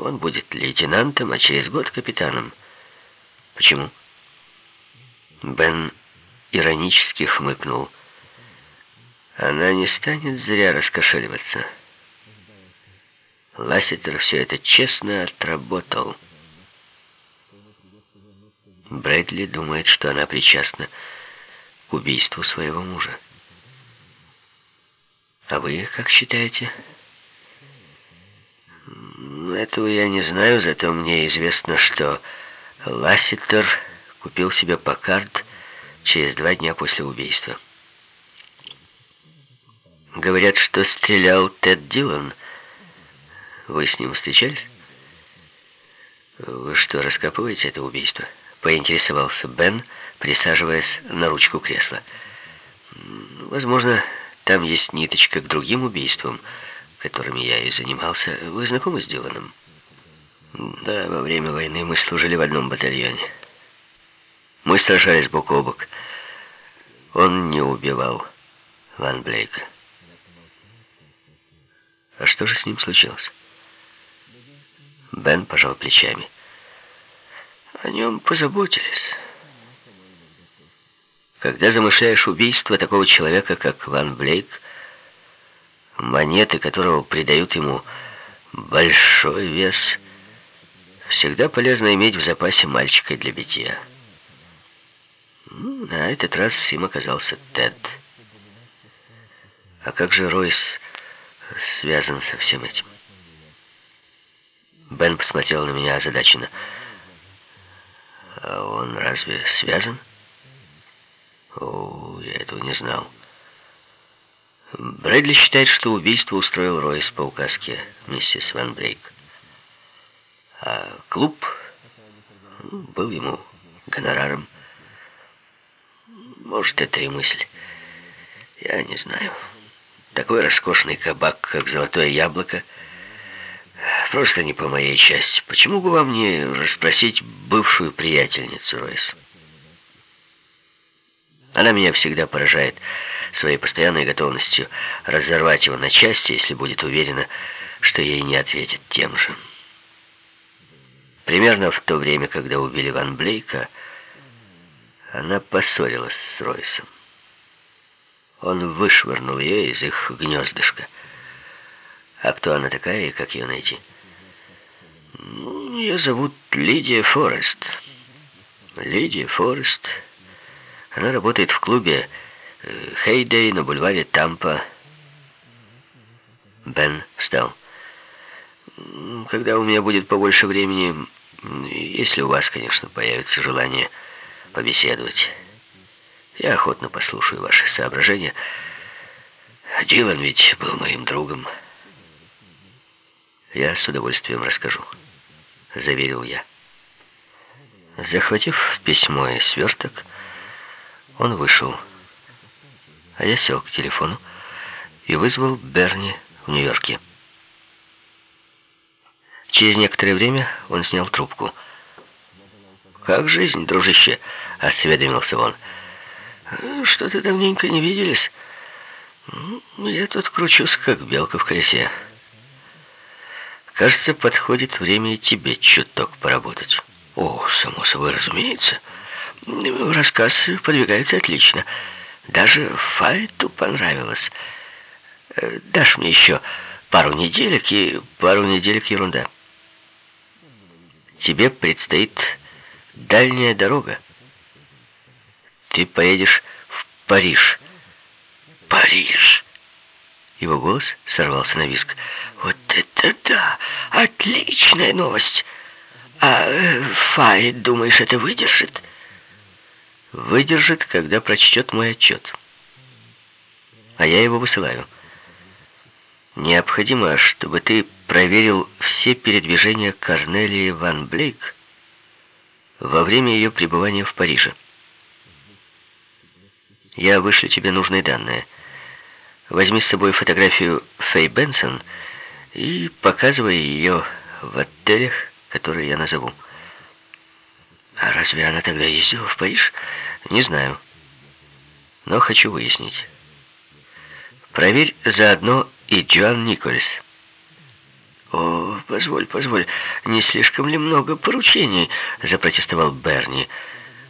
Он будет лейтенантом, а через год капитаном. Почему? Бен иронически хмыкнул. Она не станет зря раскошеливаться. Лассетер все это честно отработал. Брэдли думает, что она причастна к убийству своего мужа. А вы как считаете? Этого я не знаю, зато мне известно, что Ласситер купил себе Паккард через два дня после убийства. Говорят, что стрелял Тед Дилан. Вы с ним встречались? Вы что, раскапываете это убийство? Поинтересовался Бен, присаживаясь на ручку кресла. Возможно, там есть ниточка к другим убийствам, которыми я и занимался. Вы знакомы с Диланом? Да, во время войны мы служили в одном батальоне. Мы сражались бок о бок. Он не убивал Ван Блейка. А что же с ним случилось? Бен пожал плечами. О нем позаботились. Когда замышляешь убийство такого человека, как Ван Блейк, монеты которого придают ему большой вес, всегда полезно иметь в запасе мальчика для битья. На этот раз им оказался Тед. А как же Ройс связан со всем этим? Бен посмотрел на меня озадаченно. А он разве связан? О, я этого не знал. Брэдли считает, что убийство устроил Ройс по указке миссис Ван Брейк. А клуб был ему гонораром. Может, это и мысль. Я не знаю. Такой роскошный кабак, как «Золотое яблоко», просто не по моей части. Почему бы вам не расспросить бывшую приятельницу Ройс? Она меня всегда поражает своей постоянной готовностью разорвать его на части, если будет уверена, что ей не ответят тем же. Примерно в то время, когда убили Ван Блейка, она поссорилась с Ройсом. Он вышвырнул ее из их гнездышка. А кто она такая и как ее найти? Ну, ее зовут Лидия Форест. Лидия Форест она работает в клубе Хейдей на бульваре Тампа. Бен встал. Когда у меня будет побольше времени, если у вас, конечно, появится желание побеседовать, я охотно послушаю ваши соображения. Дилан ведь был моим другом. Я с удовольствием расскажу, заверил я. Захватив письмо и сверток, он вышел, а я сел к телефону и вызвал Берни в Нью-Йорке. Через некоторое время он снял трубку. «Как жизнь, дружище?» — осведомился он. «Что-то давненько не виделись. Я тут кручусь, как белка в колесе. Кажется, подходит время и тебе чуток поработать». «О, само собой, разумеется». Рассказ подвигается отлично. Даже Файту понравилось. Э, дашь мне еще пару неделек и пару неделек ерунда. Тебе предстоит дальняя дорога. Ты поедешь в Париж. Париж! Его голос сорвался на виск. Вот это да! Отличная новость! А э, Файт, думаешь, это выдержит? Выдержит, когда прочтет мой отчет. А я его высылаю. Необходимо, чтобы ты проверил все передвижения Корнелии Ван Блейк во время ее пребывания в Париже. Я вышлю тебе нужные данные. Возьми с собой фотографию Фэй Бенсон и показывай ее в отелях, которые я назову. А разве она тогда ездила в Париж? Не знаю. Но хочу выяснить. Проверь заодно и Джоан Никольс. «О, позволь, позволь, не слишком ли много поручений?» — запротестовал. «Берни».